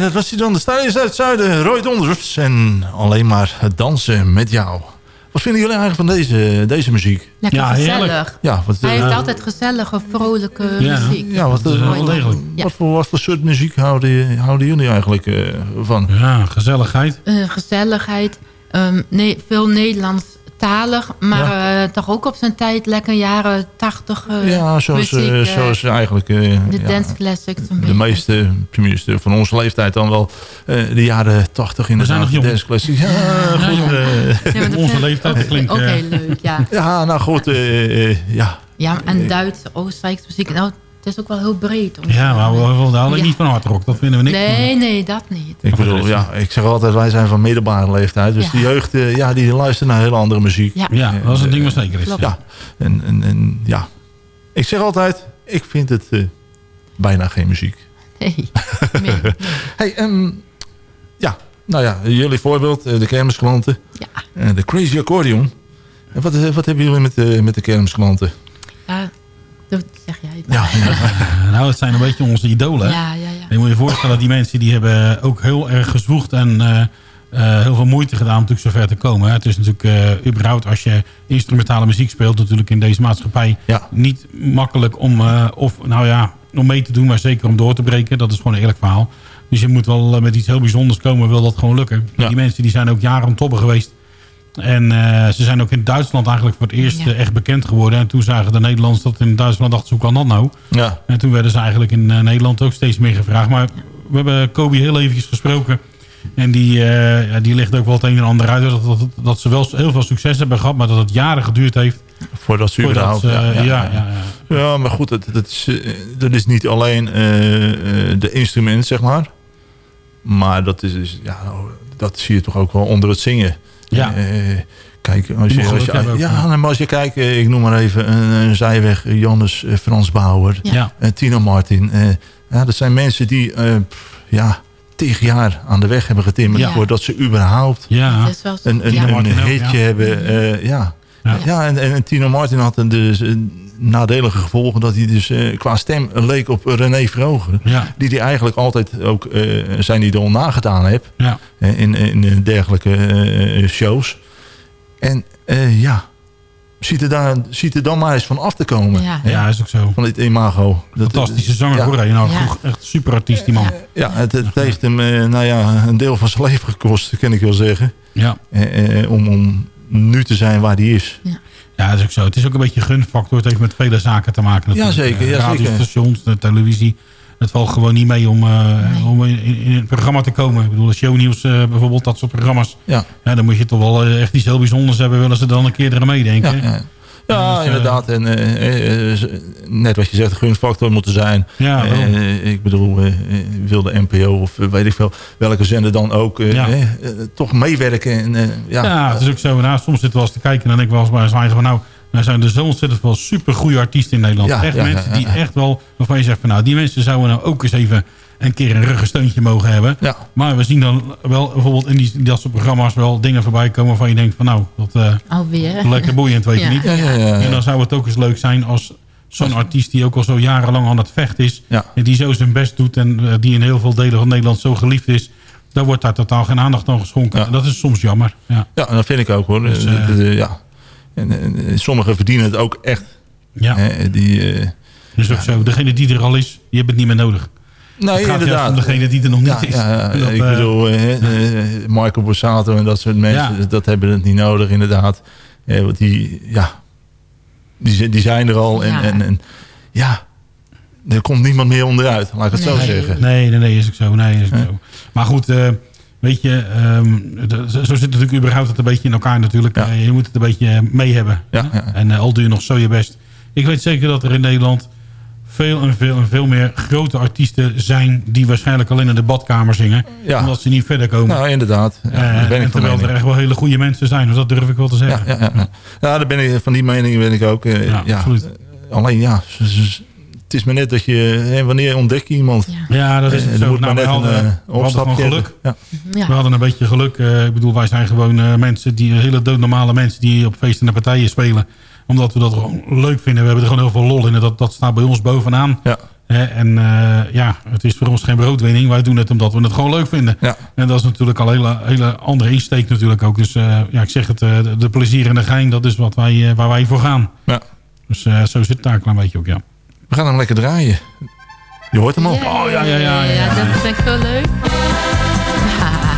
dat was hij dan. De stijl is uit het zuiden. Roy Donders. En alleen maar het dansen met jou. Wat vinden jullie eigenlijk van deze, deze muziek? Lekker gezellig. Ja, wat, Hij eh, heeft altijd gezellige, vrolijke ja, muziek. Ja, wat, eh, Mooi. wat, Ja. wat, voor, wat voor soort muziek houden, houden jullie eigenlijk eh, van? Ja, gezelligheid. Eh, gezelligheid. ehm, nee, veel Nederlandstalig. Maar eh, toch ook op zijn tijd lekker jaren tachtig eh, ja, zoals, muziek. eh, zoals eigenlijk... de ja, dance classics. een de beetje. meeste, tenminste van onze leeftijd dan wel, eh, de jaren tachtig in de dance classics. Ja, goed. eh, Ja, Onze leeftijd klinkt, Ook heel leuk, ja. [LAUGHS] ja, nou goed, ja. Ja, en Duitse, Oostenrijkse muziek. Nou, is ook wel heel breed. om- Ja, maar we wilden alleen Ja. niet van hardrock. Dat vinden we niks. Nee, nee, dat niet. Ik bedoel, ja, ik zeg altijd, wij zijn van middelbare leeftijd. Dus Ja. de jeugd, eh, ja, die luistert naar hele andere muziek. Ja. Ja, dat is een ding wat zeker is. Ja, en, en, en ja. Ik zeg altijd, ik vind het eh, bijna geen muziek. Nee. [LAUGHS] nee. hey, ehm, ja, nou ja, jullie voorbeeld, eh, de kermisklanten. Ja. Eh, de Crazy Accordion. En wat, eh, wat hebben jullie met, de met de kermisklanten? Ja, dat zeg jij. Ja, [LAUGHS] nou, het zijn een beetje onze idolen. Ja, ja, ja. Je moet je voorstellen, die mensen die hebben ook heel erg gezwoegd en eh, eh, heel veel moeite gedaan om natuurlijk zover te komen. Het is natuurlijk eh, überhaupt als je instrumentale muziek speelt natuurlijk in deze maatschappij Ja. niet makkelijk om, eh, of, nou ja, om mee te doen, maar zeker om door te breken. Dat is gewoon een eerlijk verhaal. Dus je moet wel met iets heel bijzonders komen, wil dat gewoon lukken. Ja. Die mensen die zijn ook jaren aan het toppen geweest. En eh, ze zijn ook in Duitsland eigenlijk voor het eerst Ja. eh, echt bekend geworden. En toen zagen de Nederlanders dat in Duitsland dachten ze, hoe kan dat nou? ja. En toen werden ze eigenlijk in eh, Nederland ook steeds meer gevraagd. Maar we hebben Kobe heel eventjes gesproken. En die, eh, ja, die legt ook wel het een en ander uit. Dat, dat, dat ze wel heel veel succes hebben gehad. Maar dat het jaren geduurd heeft. Voordat ze Voordat überhaupt... ze, ja, ja, ja, ja. ja, ja. Ja, maar goed, dat, dat, is, dat is niet alleen de instrument, zeg maar. Maar dat is, is- ja, nou, dat zie je toch ook wel onder het zingen. Ja. Eh, kijk, als je, als ja, maar als je kijkt, eh, ik noem maar even een, een zijweg, eh, Jannes Frans Bauer, Ja. Tino Martin. eh, ja, dat zijn mensen die, eh, pff, ja, tig jaar aan de weg hebben getimmerd Ja. voordat ze überhaupt Ja. Een, een, ja. een hitje ja. hebben. eh, ja. Ja. Ja. en, en Tino Martin had dus, nadelige gevolgen dat hij dus eh, qua stem leek op René Vroger. Ja. Die hij eigenlijk altijd ook eh, zijn idool nagedaan heeft. Ja. eh, in, in dergelijke shows. En eh, ja, ziet er, daar, ziet er dan maar eens van af te komen. Ja. is ook zo. Van dit imago. Dat- Fantastische zanger ja. hoor. hè. Nou, Ja. echt super artiest die man. Ja, het, het heeft hem nou ja, een deel van zijn leven gekost, kan ik wel zeggen. Ja. Eh, eh, om, om nu te zijn waar hij is. ja, dat is ook zo. Het is ook een beetje een gunfactor. Het heeft met vele zaken te maken. natuurlijk. Jazeker, Eh, jazeker. Radiostations, de televisie. Het valt gewoon niet mee om, eh, om in, in het programma te komen. Ik bedoel, shownieuws eh, bijvoorbeeld, dat soort programma's. Ja. Ja, dan moet je toch wel echt iets heel bijzonders hebben... willen ze dan een keer er aan meedenken. Ja, ja. Dus, eh, inderdaad. En eh, eh, net wat je zegt, gunfactor moeten zijn. Ja, ik bedoel, wil de NPO of weet ik veel, welke zender dan ook Ja. toch meewerken. En, ja, Ja, het is ook zo. Nou, soms zitten we wel eens te kijken en dan denk ik wel eens bij eigen van... nou, er zijn er zo ontzettend veel super goede artiesten in Nederland. Ja, echt mensen die echt wel... waarvan je zegt van nou, die mensen zouden nou ook eens even... een keer een ruggensteuntje mogen hebben. Ja. Maar we zien dan wel bijvoorbeeld in die, dat soort programma's... wel dingen voorbij komen waarvan je denkt van nou, dat eh, Alweer. lekker boeiend, weet Ja. je niet. Ja, ja, ja, ja. En dan zou het ook eens leuk zijn als zo'n artiest... die ook al zo jarenlang aan het vechten is... Ja. en die zo zijn best doet... en eh, die in heel veel delen van Nederland zo geliefd is... daar wordt daar totaal geen aandacht aan geschonken. En Dat is soms jammer. Ja. ja, dat vind ik ook hoor. Dus, Eh, de- de- ja. en, en, en sommigen verdienen het ook echt. Ja. Hè, die, eh, is ook zo. Degene die er al is, die hebben het niet meer nodig. Nee, het inderdaad. om degene die er nog niet ja, is. Ja, ja, Dat, ik eh, bedoel, eh, eh, Michael Borsato en dat soort mensen, Ja. dat hebben het niet nodig inderdaad. Eh, want die, ja, die, zi- die zijn er al. En Ja. En, en ja, er komt niemand meer onderuit, laat ik het zo Nee. zeggen. Nee, nee, nee, is ook zo. Nee, is ook zo. Maar goed, eh, weet je, ehm, de- zo zo zit het natuurlijk überhaupt het een beetje in elkaar natuurlijk. Ja. Je moet het een beetje mee hebben. Ja, ja. En al doe je nog zo je best. Ik weet zeker dat er in Nederland veel en veel en veel meer grote artiesten zijn... die waarschijnlijk alleen in de badkamer zingen. Ja. Omdat ze niet verder komen. Nou, inderdaad. Ja, Eh, daar ben ik en terwijl er echt wel hele goede mensen zijn. Dus dat durf ik wel te zeggen. ja, ja, ja. ja, daar ben ik, van die mening ben ik ook. eh, Ja, ja, absoluut. eh, Alleen ja, het is maar net dat je, wanneer ontdek je iemand? Ja. Dat is het zo. moet Nou, maar we net hadden, een we hadden gewoon geluk. hebben. Ja. Ja. We hadden een beetje geluk. Eh, ik bedoel, wij zijn gewoon eh, mensen die hele doodnormale mensen die op feesten en partijen spelen. Omdat we dat gewoon leuk vinden. We hebben er gewoon heel veel lol in. En dat, dat staat bij ons bovenaan. Ja. Hè, en eh, ja, het is voor ons geen broodwinning. Wij doen het omdat we het gewoon leuk vinden. Ja. En dat is natuurlijk al een hele, hele andere insteek natuurlijk ook. Dus eh, ja, ik zeg het, eh, de, de plezier en de gein, dat is wat wij, eh, waar wij voor gaan. Ja. Dus eh, zo zit het daar een klein beetje ook, ja. We gaan hem lekker draaien. Je hoort hem al. Oh, ja, ja, ja. ja, Ja, dat is echt wel leuk. [LAUGHS]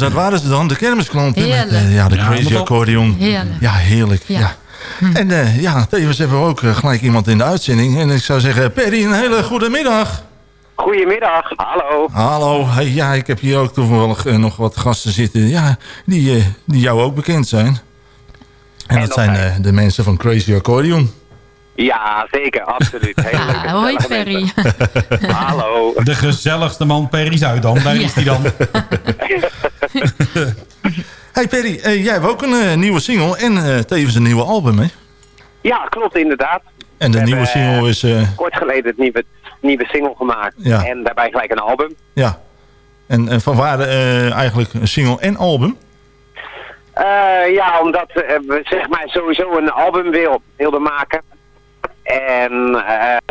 Dat waren ze dan. De kermisklanten. met, eh, ja, de Ja, crazy accordeon. Heerlijk. Ja, heerlijk. Ja. Ja. Hm. En eh, ja, tevens hebben we ook eh, gelijk iemand in de uitzending. En ik zou zeggen, Perry, een hele goede middag. Goedemiddag, hallo. Hallo. Hey, ja, ik heb hier ook toevallig nog wat gasten zitten. Ja, die, eh, die jou ook bekend zijn. En, dat zijn de mensen van Crazy Accordeon. Ja, zeker, absoluut. Ja, hoi mensen. Hallo. De gezelligste man Perry Zuidam, daar is hij dan. [LAUGHS] Hey Perry, eh, jij hebt ook een eh, nieuwe single en eh, tevens een nieuwe album, hè? Ja, klopt inderdaad. En de We nieuwe single is... Kort geleden het nieuwe, nieuwe single gemaakt. Ja. En daarbij gelijk een album. ja. En, en van waar eigenlijk een single en album? Ja, omdat we zeg maar sowieso een album wil, wilden maken. En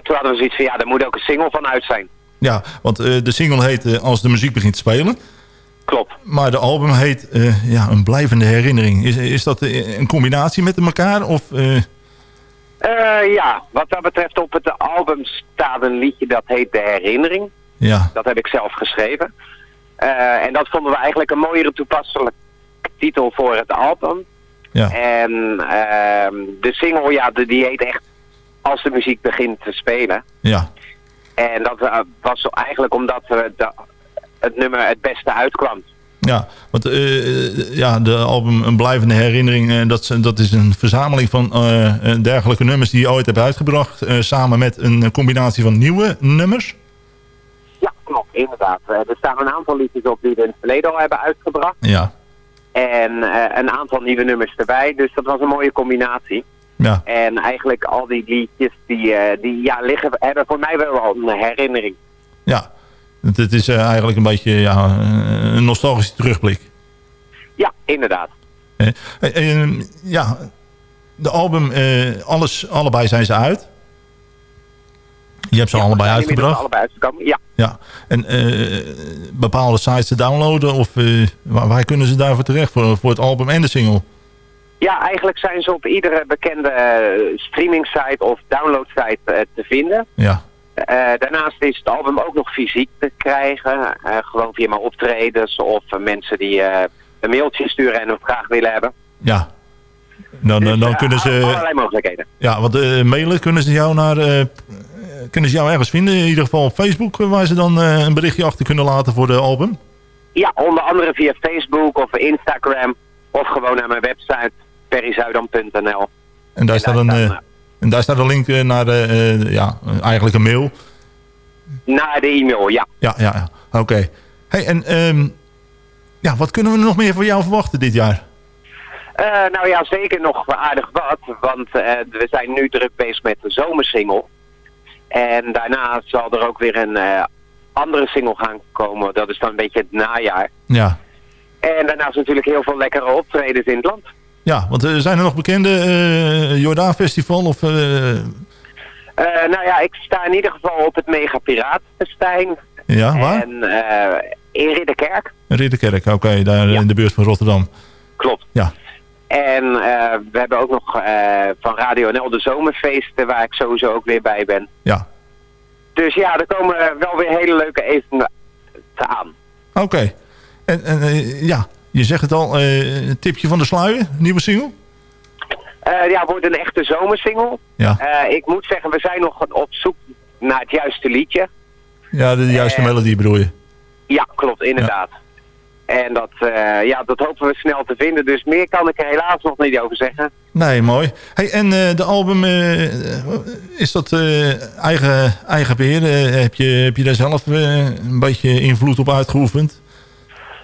toen hadden we zoiets van, ja, daar moet ook een single van uit zijn. Ja, want de single heet Als de muziek begint te spelen. Klopt. Maar de album heet eh, ja, Een blijvende herinnering. Is, is dat eh, een combinatie met elkaar? Of, eh, ja, wat dat betreft op het album staat een liedje dat heet De Herinnering. ja, Dat heb ik zelf geschreven. En dat vonden we eigenlijk een mooiere toepasselijke titel voor het album. ja, En ehm, de single, ja, die heet echt Als de muziek begint te spelen. ja, En dat was eigenlijk omdat we de, het nummer het beste uitkwam. ja. Want eh, ja, de album Een blijvende herinnering... eh, dat, is- dat is een verzameling van eh, eh, dergelijke nummers die je ooit hebt uitgebracht. eh, samen met een combinatie van nieuwe nummers. Ja, klopt, inderdaad. Eh, er staan een aantal liedjes op die we in het verleden al hebben uitgebracht. Ja, En eh, een aantal nieuwe nummers erbij. Dus dat was een mooie combinatie. Ja. En eigenlijk al die liedjes die, eh, die ja, liggen, hebben voor mij wel een herinnering. Ja, het, is eh, eigenlijk een beetje ja, eh, een nostalgische terugblik. Ja, inderdaad. Eh, ja, de album, alles, allebei zijn ze uit. Je hebt ze allebei uitgebracht. allebei uitgekomen, ja. Ja, en bepaalde sites te downloaden of waar, waar kunnen ze daarvoor terecht voor, voor het album en de single? Ja, eigenlijk zijn ze op iedere bekende streaming site of download site te vinden. Ja, Eh, daarnaast is het album ook nog fysiek te krijgen. eh, gewoon via mijn optredens of eh, mensen die een mailtje sturen en hem graag willen hebben. ja. Dan, dan, dan Eh, kunnen ze... Allerlei mogelijkheden. Ja, want mailen kunnen ze jou naar... kunnen ze jou ergens vinden? In ieder geval op Facebook, waar ze dan een berichtje achter kunnen laten voor de album? Ja, onder andere via Facebook of Instagram. Of gewoon naar mijn website perryzuidam.nl. En daar, staat, een, en daar staat een link eh, naar de, eh, ja, eigenlijk een mail. Naar de e-mail, ja. Ja, ja, ja. Oké. Hey, en ehm, ja, wat kunnen we nog meer van jou verwachten dit jaar? Eh, nou ja, zeker nog aardig wat. Want eh, we zijn nu druk bezig met de zomersingle. En daarna zal er ook weer een eh, andere single gaan komen. Dat is dan een beetje het najaar. Ja, En daarnaast natuurlijk heel veel lekkere optredens in het land. Ja want eh, zijn er nog bekende eh Jordaan Festival of... eh, nou ja, ik sta in ieder geval op het Mega Piratenfestijn. ja, waar? En in Ridderkerk. Ridderkerk, oké, daar in de buurt van Rotterdam. Klopt. Ja, En we hebben ook nog van Radio NL de zomerfeesten waar ik sowieso ook weer bij ben. ja. Dus ja, er komen wel weer hele leuke evenementen aan. Oké. En, en ja, je zegt het al, eh, een tipje van de sluier, nieuwe single? Eh, ja, wordt een echte zomersingle. Ja. Eh, ik moet zeggen, we zijn nog op zoek naar het juiste liedje. Ja, de juiste melodie bedoel je? Ja, klopt, inderdaad. En dat, ja, dat hopen we snel te vinden. Dus meer kan ik er helaas nog niet over zeggen. Nee, mooi. Hey, en de album, is dat eigen, eigen beheer? Eh, heb, je, heb je daar zelf een beetje invloed op uitgeoefend?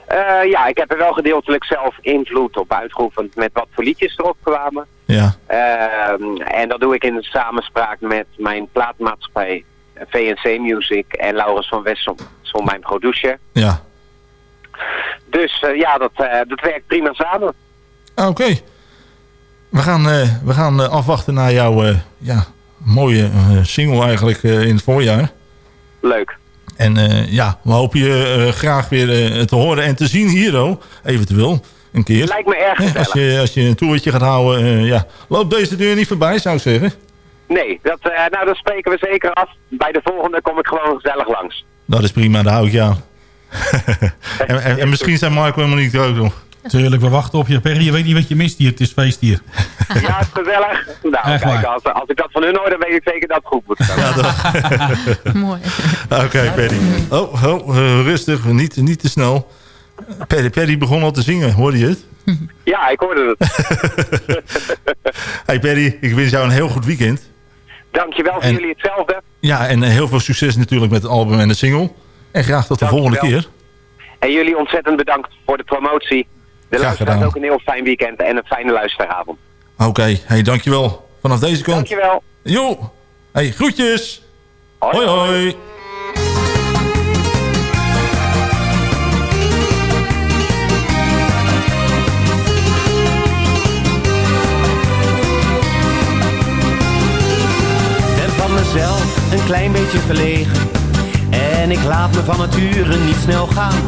Eh, ja, ik heb er wel gedeeltelijk zelf invloed op uitgeoefend met wat voor liedjes erop kwamen. Ja, Ehm, en dat doe ik in samenspraak met mijn plaatmaatschappij VNC Music en Laurens van Wessel, zo mijn producer. ja. Dus eh, ja, dat, eh, dat werkt prima samen. Ah, Oké. We gaan, we gaan afwachten naar jouw ja, mooie single eigenlijk in het voorjaar. Leuk. En eh, ja, we hopen je eh, graag weer eh, te horen en te zien hier, oh, eventueel. Een keer. Lijkt me erg gezellig. als, je, als je een toertje gaat houden, eh, ja, loop deze deur niet voorbij, zou ik zeggen. Nee, dat, eh, nou, dat spreken we zeker af. Bij de volgende kom ik gewoon gezellig langs. Dat is prima, daar hou ik aan. [LAUGHS] en, en, en misschien zijn Marco en Monique er ook nog. Tuurlijk, we wachten op je. Perry, je weet niet wat je mist hier. Het is feest hier. Ja, het is gezellig. Nou, Echt kijk, als, als ik dat van hun hoor, dan weet ik zeker dat het goed moet gaan. [LAUGHS] Mooi. Oké, Perry. Oh, oh eh, rustig, niet, niet te snel. Perry, Perry begon al te zingen, hoorde je het? [LAUGHS] Ja, ik hoorde het. [LAUGHS] Hey Perry, ik wens jou een heel goed weekend. Dankjewel voor En- jullie hetzelfde. Ja, en eh, heel veel succes natuurlijk met het album en de single. En graag tot de volgende keer. En jullie ontzettend bedankt voor de promotie. De luisteraars gedaan. ook een heel fijn weekend en een fijne luisteravond. Oké, hey, dankjewel. Vanaf deze kant. Dankjewel. Jo, hey, groetjes. Hoi, hoi. ben van mezelf een klein beetje verlegen. En ik laat me van nature niet snel gaan.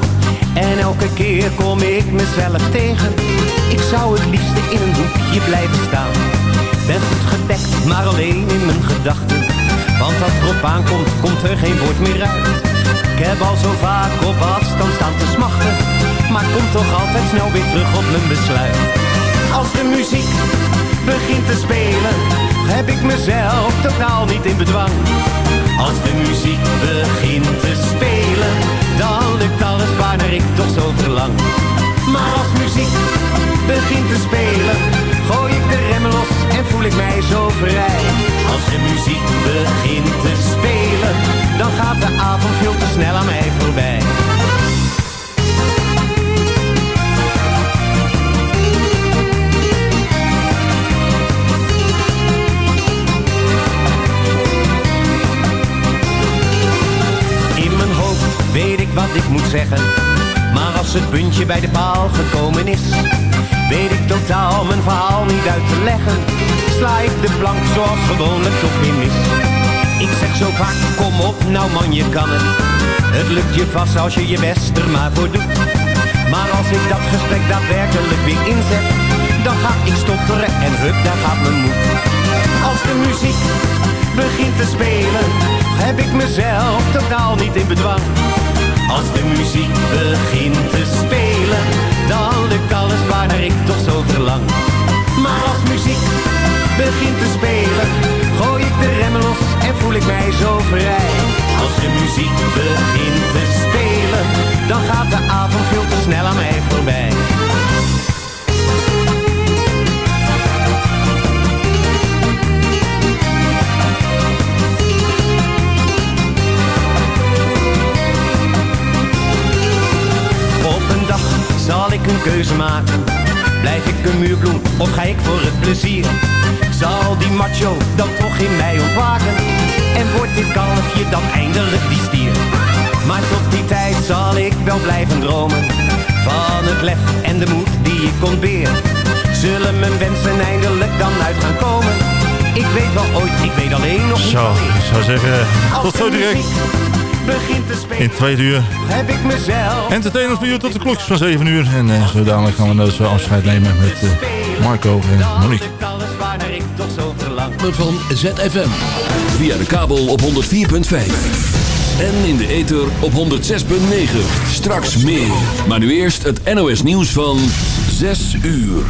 En elke keer kom ik mezelf tegen. Ik zou het liefste in een hoekje blijven staan. Ben goed gedekt, maar alleen in mijn gedachten. Want als erop aankomt, komt er geen woord meer uit. Ik heb al zo vaak op afstand staan te smachten. Maar kom toch altijd snel weer terug op mijn besluit. Als de muziek begint te spelen, heb ik mezelf totaal niet in bedwang. Als de muziek begint te spelen, dan lukt alles waarnaar ik toch zo verlang. Maar als muziek begint te spelen, gooi ik de remmen los en voel ik mij zo vrij. Als de muziek begint te spelen, dan gaat de avond veel te snel aan mij voorbij. Ik moet zeggen. Maar als het puntje bij de paal gekomen is, weet ik totaal mijn verhaal niet uit te leggen. Sla ik de plank zoals gewoonlijk toch weer mis. Ik zeg zo vaak, kom op, nou man, je kan het. Het lukt je vast als je je best er maar voor doet. Maar als ik dat gesprek daadwerkelijk weer inzet, dan ga ik stotteren en hup, daar gaat mijn moed. Als de muziek begint te spelen, heb ik mezelf totaal niet in bedwang. Als de muziek begint te spelen, dan lukt alles waar ik toch zo verlang. Maar als muziek begint te spelen, gooi ik de remmen los en voel ik mij zo vrij. Als de muziek begint te spelen, dan gaat de avond veel te snel aan mij voorbij. Zal ik een keuze maken. Blijf ik een muurbloem of ga ik voor het plezier? Zal die macho dan toch in mij ontwaken? En wordt dit kalfje dan eindelijk die stier? Maar tot die tijd zal ik wel blijven dromen. Van het lef en de moed die ik ontbeer. Zullen mijn wensen eindelijk dan uit gaan komen? Ik weet wel ooit, ik weet alleen nog niet Zo, ik zou zeggen, tot zo direct. begint te spelen, In twee uur. heb ik mezelf Entertainment voor u tot de klokjes van 7 uur. En eh, zo dadelijk gaan we nou zo afscheid nemen met eh, Marco en Monique. waar ik toch zo verlang. Van ZFM. Via de kabel op 104.5. En in de ether op 106.9. Straks meer. Maar nu eerst het NOS nieuws van 6 uur.